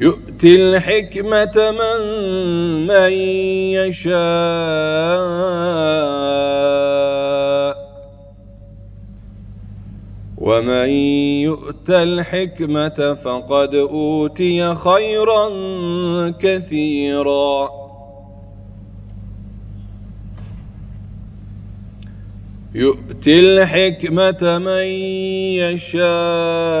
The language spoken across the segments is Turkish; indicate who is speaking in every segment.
Speaker 1: يؤتي الحكمة من من يشاء. ومن يؤت الحكمة فقد أوتي خيرا كثيرا. يؤتي الحكمة من يشاء.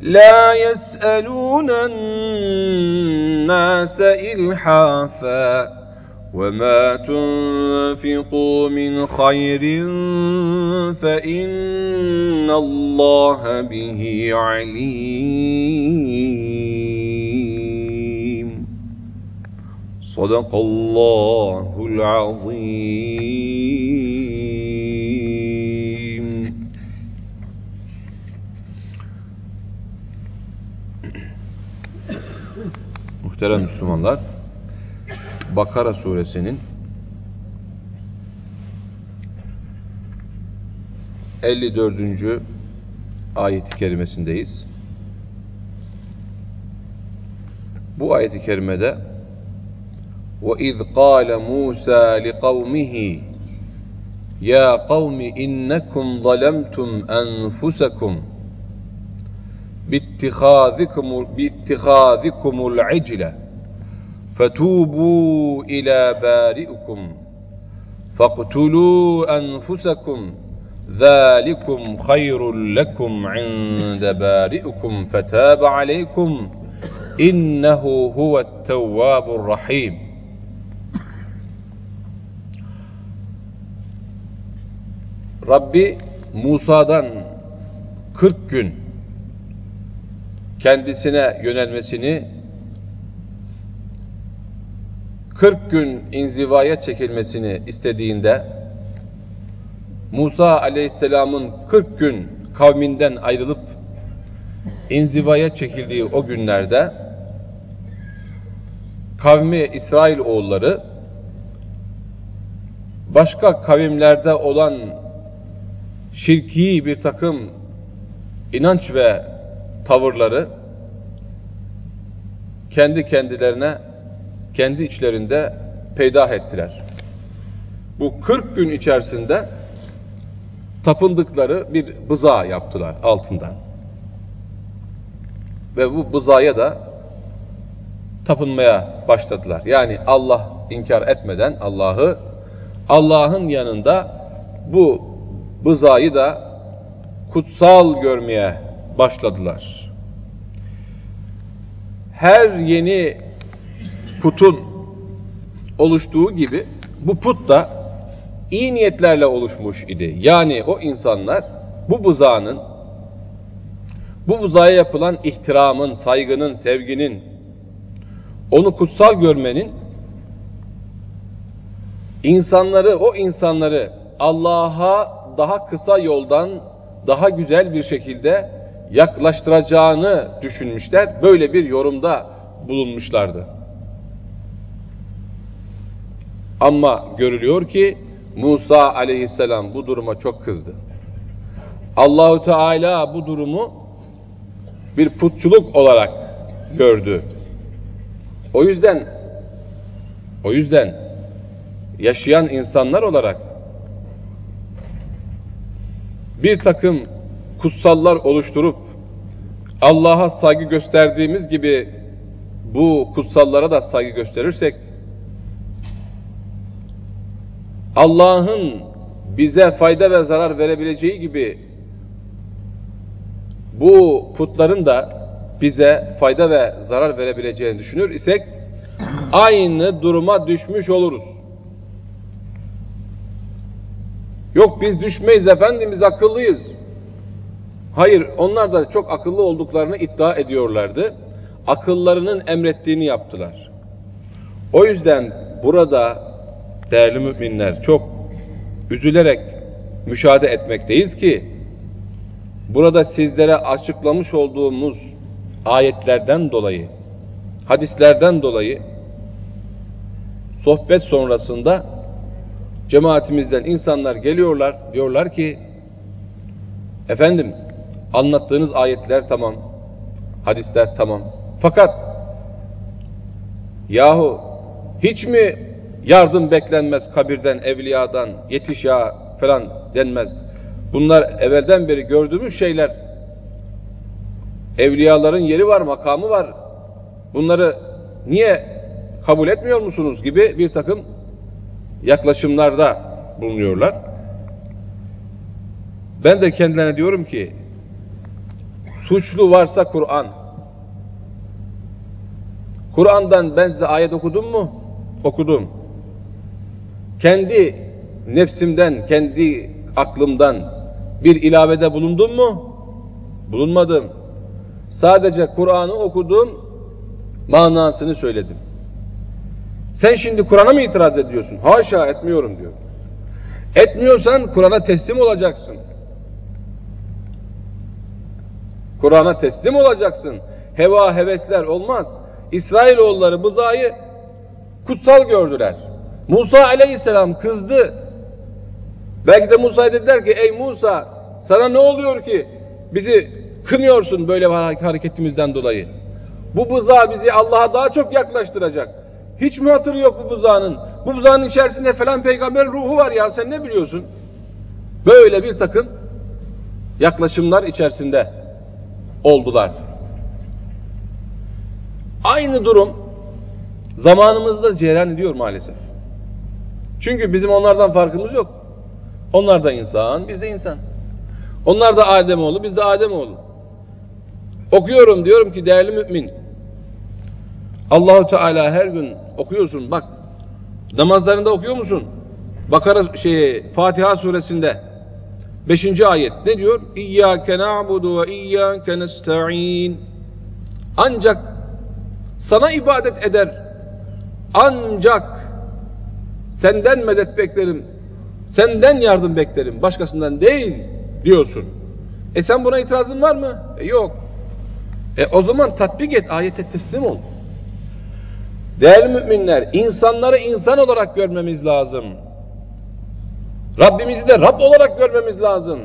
Speaker 1: لا يسألون الناس إلحافا وما تنفقوا من خير فإن الله به عليم. صدق الله العظيم. Muhterem Müslümanlar Bakara suresinin 54. ayet-i kerimesindeyiz. Bu ayet-i kerimede وَاِذْ قَالَ مُوسَى لِقَوْمِهِ يَا قَوْمِ اِنَّكُمْ ظَلَمْتُمْ أَنفُسَكُمْ بِاتِّخَاذِكُمُ, بِاتِّخَاذِكُمُ الْعِجْلَ فَتُوبُوا إِلَى بَارِئِكُمْ. فَاقْتُلُوا أَنفُسَكُمْ. ذَلِكُمْ خَيْرٌ لَكُمْ عِنْدَ بَارِئِكُمْ. فَتَابَ عَلَيْكُمْ. إِنَّهُ هُوَ التَّوَّابُ الرَّحِيمُ. Rabbi Musa'dan 40 gün kendisine yönelmesini 40 gün inzivaya çekilmesini istediğinde Musa aleyhisselamın 40 gün kavminden ayrılıp inzivaya çekildiği o günlerde kavmi İsrail oğulları başka kavimlerde olan şirki bir takım inanç ve tavırları kendi kendilerine kendi içlerinde peydah ettiler. Bu 40 gün içerisinde tapındıkları bir bıza yaptılar altından. Ve bu bızaya da tapınmaya başladılar. Yani Allah inkar etmeden Allah'ı Allah'ın yanında bu bızayı da kutsal görmeye başladılar. Her yeni putun oluştuğu gibi bu put da iyi niyetlerle oluşmuş idi. Yani o insanlar bu buzağının bu buzağa yapılan ihtiramın, saygının, sevginin onu kutsal görmenin insanları, o insanları Allah'a daha kısa yoldan daha güzel bir şekilde yaklaştıracağını düşünmüşler. Böyle bir yorumda bulunmuşlardı. Ama görülüyor ki Musa aleyhisselam bu duruma çok kızdı. Allahu Teala bu durumu bir putçuluk olarak gördü. O yüzden o yüzden yaşayan insanlar olarak bir takım kutsallar oluşturup Allah'a saygı gösterdiğimiz gibi bu kutsallara da saygı gösterirsek Allah'ın bize fayda ve zarar verebileceği gibi bu putların da bize fayda ve zarar verebileceğini düşünür isek aynı duruma düşmüş oluruz. Yok biz düşmeyiz efendim biz akıllıyız. Hayır onlar da çok akıllı olduklarını iddia ediyorlardı. Akıllarının emrettiğini yaptılar. O yüzden burada değerli müminler çok üzülerek müşahede etmekteyiz ki burada sizlere açıklamış olduğumuz ayetlerden dolayı hadislerden dolayı sohbet sonrasında cemaatimizden insanlar geliyorlar diyorlar ki efendim anlattığınız ayetler tamam hadisler tamam fakat yahu hiç mi Yardım beklenmez kabirden, evliyadan, yetiş ya falan denmez. Bunlar evvelden beri gördüğümüz şeyler. Evliyaların yeri var, makamı var. Bunları niye kabul etmiyor musunuz gibi bir takım yaklaşımlarda bulunuyorlar. Ben de kendilerine diyorum ki suçlu varsa Kur'an. Kur'an'dan ben size ayet okudum mu? Okudum. Kendi nefsimden, kendi aklımdan bir ilavede bulundum mu? Bulunmadım. Sadece Kur'an'ı okudum, manasını söyledim. Sen şimdi Kur'an'a mı itiraz ediyorsun? Haşa etmiyorum diyor. Etmiyorsan Kur'an'a teslim olacaksın. Kur'an'a teslim olacaksın. Heva hevesler olmaz. İsrailoğulları bızayı kutsal gördüler. Musa aleyhisselam kızdı. Belki de Musa'ya dediler ki ey Musa sana ne oluyor ki bizi kınıyorsun böyle hareketimizden dolayı. Bu bıza bizi Allah'a daha çok yaklaştıracak. Hiç mi hatırı yok bu buzağının? Bu buzağının içerisinde falan peygamberin ruhu var ya sen ne biliyorsun? Böyle bir takım yaklaşımlar içerisinde oldular. Aynı durum zamanımızda cereyan ediyor maalesef. Çünkü bizim onlardan farkımız yok. Onlar da insan, biz de insan. Onlar da Ademoğlu, biz de Ademoğlu. Okuyorum diyorum ki değerli mümin. Allahu Teala her gün okuyorsun. Bak namazlarında okuyor musun? Bakara şey Fatiha suresinde 5. ayet ne diyor? İyyâke na'budu ve iyyâke nesta'in. Ancak sana ibadet eder. Ancak senden medet beklerim. Senden yardım beklerim. Başkasından değil diyorsun. E sen buna itirazın var mı? E yok. E o zaman tatbik et, ayete teslim ol. Değerli müminler, insanları insan olarak görmemiz lazım. Rabbimizi de Rab olarak görmemiz lazım.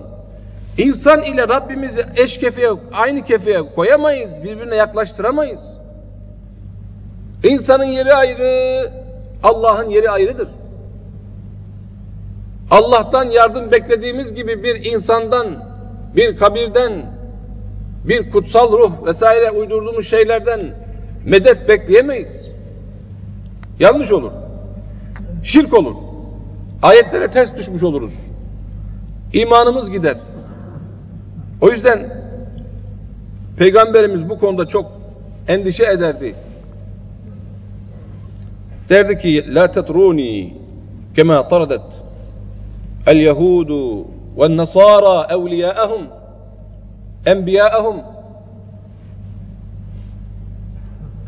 Speaker 1: İnsan ile Rabbimizi eş kefeye, aynı kefeye koyamayız, birbirine yaklaştıramayız. İnsanın yeri ayrı, Allah'ın yeri ayrıdır. Allah'tan yardım beklediğimiz gibi bir insandan, bir kabirden, bir kutsal ruh vesaire uydurduğumuz şeylerden medet bekleyemeyiz. Yanlış olur. Şirk olur. Ayetlere ters düşmüş oluruz. İmanımız gider. O yüzden Peygamberimiz bu konuda çok endişe ederdi. Derdi ki la tatruni kema taradat el yehudu ve nasara evliyaahum enbiyaahum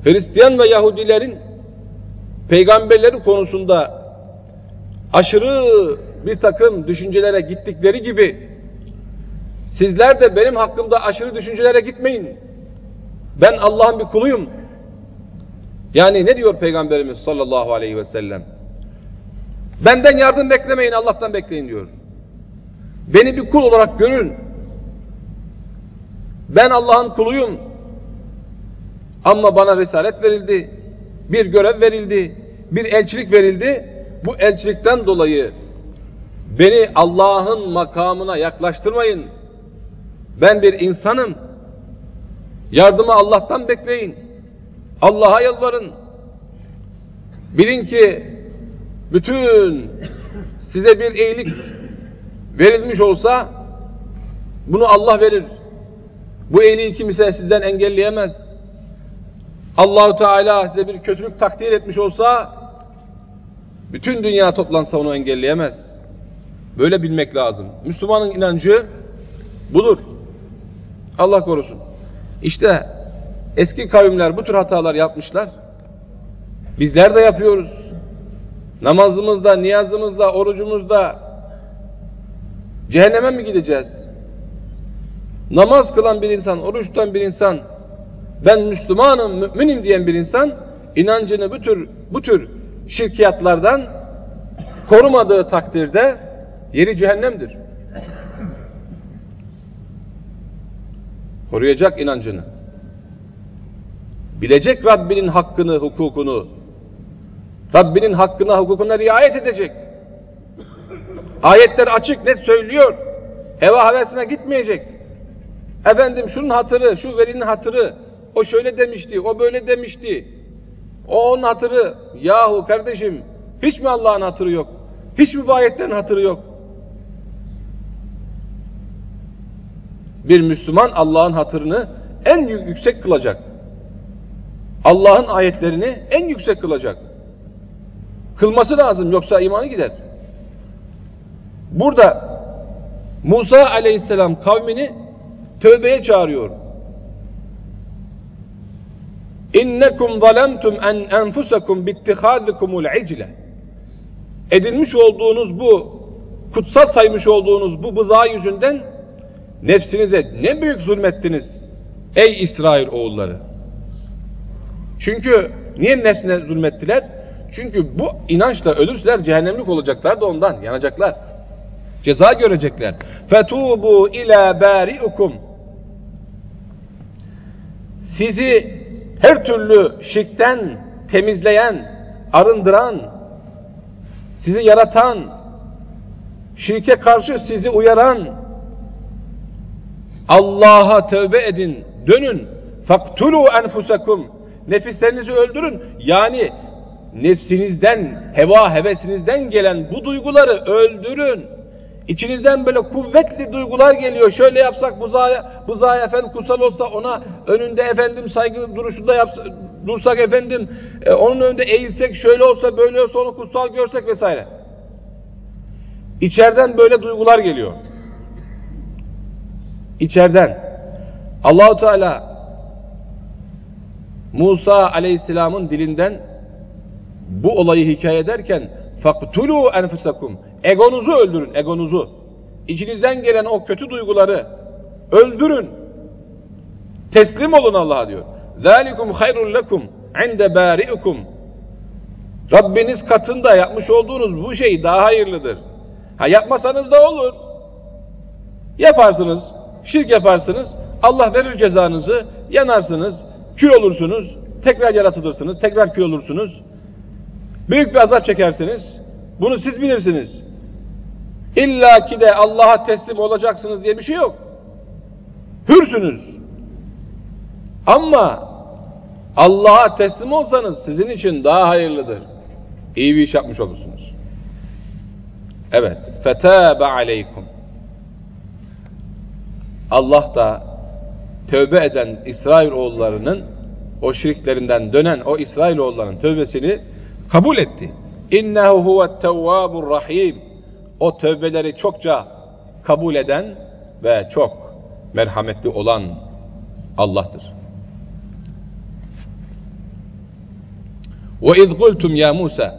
Speaker 1: Hristiyan ve Yahudilerin peygamberleri konusunda aşırı bir takım düşüncelere gittikleri gibi sizler de benim hakkımda aşırı düşüncelere gitmeyin. Ben Allah'ın bir kuluyum. Yani ne diyor Peygamberimiz sallallahu aleyhi ve sellem? Benden yardım beklemeyin, Allah'tan bekleyin diyor. Beni bir kul olarak görün. Ben Allah'ın kuluyum. Ama bana risalet verildi. Bir görev verildi. Bir elçilik verildi. Bu elçilikten dolayı beni Allah'ın makamına yaklaştırmayın. Ben bir insanım. Yardımı Allah'tan bekleyin. Allah'a yalvarın. Bilin ki bütün size bir iyilik verilmiş olsa bunu Allah verir. Bu iyiliği kimse sizden engelleyemez. Allahu Teala size bir kötülük takdir etmiş olsa bütün dünya toplansa onu engelleyemez. Böyle bilmek lazım. Müslümanın inancı budur. Allah korusun. İşte eski kavimler bu tür hatalar yapmışlar. Bizler de yapıyoruz. Namazımızda, niyazımızda, orucumuzda cehenneme mi gideceğiz? Namaz kılan bir insan, oruç tutan bir insan, ben Müslümanım, müminim diyen bir insan inancını bu tür bu tür şirkiyatlardan korumadığı takdirde yeri cehennemdir. Koruyacak inancını. Bilecek Rabbinin hakkını, hukukunu. Rabbinin hakkına, hukukuna riayet edecek. Ayetler açık, net söylüyor. Heva hevesine gitmeyecek. Efendim şunun hatırı, şu velinin hatırı, o şöyle demişti, o böyle demişti. O onun hatırı. Yahu kardeşim, hiç mi Allah'ın hatırı yok? Hiç mi bu ayetlerin hatırı yok? Bir Müslüman Allah'ın hatırını en yüksek kılacak. Allah'ın ayetlerini en yüksek kılacak. Kılması lazım yoksa imanı gider. Burada Musa aleyhisselam kavmini tövbeye çağırıyor. İnnekum zalemtum en enfusakum bittihadikumul icle. Edinmiş olduğunuz bu kutsal saymış olduğunuz bu bızağı yüzünden nefsinize ne büyük zulmettiniz ey İsrail oğulları. Çünkü niye nefsine zulmettiler? Çünkü bu inançla ölürseler cehennemlik olacaklar da ondan yanacaklar. Ceza görecekler. Fetubu ila bariukum. Sizi her türlü şirkten temizleyen, arındıran, sizi yaratan, şirke karşı sizi uyaran Allah'a tövbe edin, dönün. Faktulu enfusakum. Nefislerinizi öldürün. Yani nefsinizden, heva hevesinizden gelen bu duyguları öldürün. İçinizden böyle kuvvetli duygular geliyor. Şöyle yapsak buzaya, buzaya efendim kutsal olsa ona önünde efendim saygı duruşunda yapsa, dursak efendim e, onun önünde eğilsek şöyle olsa böyle olsa onu kutsal görsek vesaire. İçeriden böyle duygular geliyor. İçeriden. Allahu Teala Musa Aleyhisselam'ın dilinden bu olayı hikaye ederken faktulu enfusakum egonuzu öldürün egonuzu. İçinizden gelen o kötü duyguları öldürün. Teslim olun Allah'a diyor. zalikum hayrun lekum inde bari'ikum Rabbiniz katında yapmış olduğunuz bu şey daha hayırlıdır. Ha yapmasanız da olur. Yaparsınız şirk yaparsınız Allah verir cezanızı yanarsınız kül olursunuz tekrar yaratılırsınız tekrar kül olursunuz. Büyük bir azap çekersiniz. Bunu siz bilirsiniz. İlla ki de Allah'a teslim olacaksınız diye bir şey yok. Hürsünüz. Ama Allah'a teslim olsanız sizin için daha hayırlıdır. İyi bir iş yapmış olursunuz. Evet. Fetâbe aleykum. Allah da tövbe eden İsrail oğullarının o şirklerinden dönen o İsrail oğullarının tövbesini kabul etti. İnnehu huvet tevvabur rahim O tövbeleri çokça kabul eden ve çok merhametli olan Allah'tır. Ve iz kultum ya Musa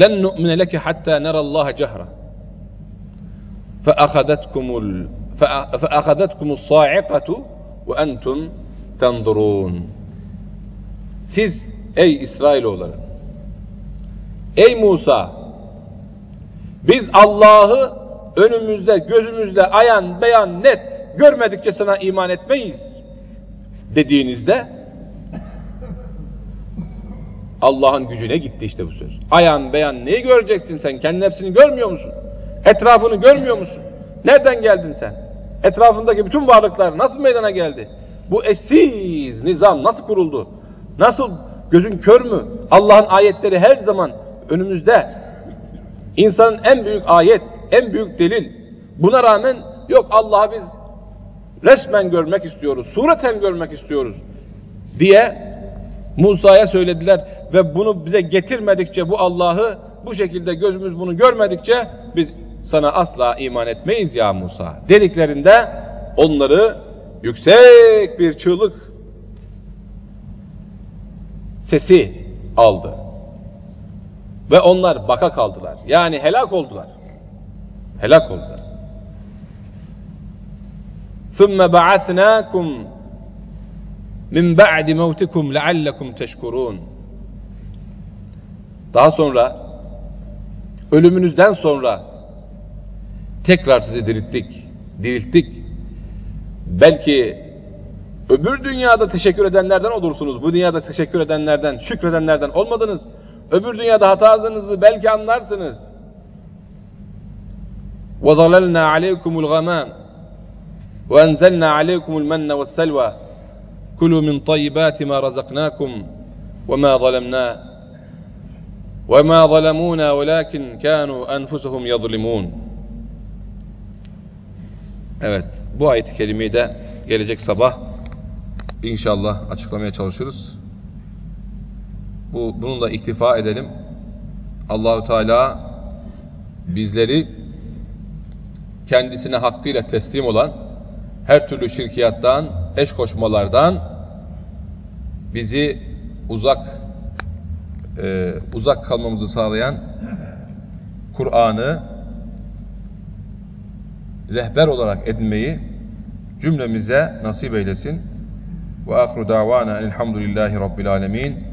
Speaker 1: len nu'mine leke hatta nera Allah cehra فأخذتكم ال... فأخذتكم الصاعقة وأنتم تنظرون Siz ey İsrailoğulları Ey Musa! biz Allah'ı önümüzde, gözümüzde ayan beyan net görmedikçe sana iman etmeyiz dediğinizde Allah'ın gücüne gitti işte bu söz. Ayan beyan neyi göreceksin sen? Kendi nefsini görmüyor musun? Etrafını görmüyor musun? Nereden geldin sen? Etrafındaki bütün varlıklar nasıl meydana geldi? Bu eşsiz nizam nasıl kuruldu? Nasıl gözün kör mü? Allah'ın ayetleri her zaman önümüzde. İnsanın en büyük ayet, en büyük delil. Buna rağmen yok Allah'ı biz resmen görmek istiyoruz, sureten görmek istiyoruz diye Musa'ya söylediler ve bunu bize getirmedikçe bu Allah'ı bu şekilde gözümüz bunu görmedikçe biz sana asla iman etmeyiz ya Musa dediklerinde onları yüksek bir çığlık sesi aldı. Ve onlar baka kaldılar. Yani helak oldular. Helak oldular. ثُمَّ بَعَثْنَاكُمْ مِنْ بَعْدِ مَوْتِكُمْ لَعَلَّكُمْ تَشْكُرُونَ Daha sonra ölümünüzden sonra tekrar sizi dirilttik. Dirilttik. Belki öbür dünyada teşekkür edenlerden olursunuz. Bu dünyada teşekkür edenlerden, şükredenlerden olmadınız. Öbür dünyada hatanızı belki anlarsınız. وَظَلَلْنَا عَلَيْكُمُ الْغَمَامِ وأنزلنا عليكم المن والسلوى كلوا من طيبات ما رزقناكم وما ظلمنا وما ظلمونا ولكن كانوا أنفسهم يظلمون Evet, bu ayet-i kerimeyi de gelecek sabah inşallah açıklamaya çalışırız. Bu bununla iktifa edelim. Allahu Teala bizleri kendisine hakkıyla teslim olan her türlü şirkiyattan, eş koşmalardan bizi uzak e, uzak kalmamızı sağlayan Kur'an'ı rehber olarak edinmeyi cümlemize nasip eylesin. Ve ahru davana elhamdülillahi rabbil alemin.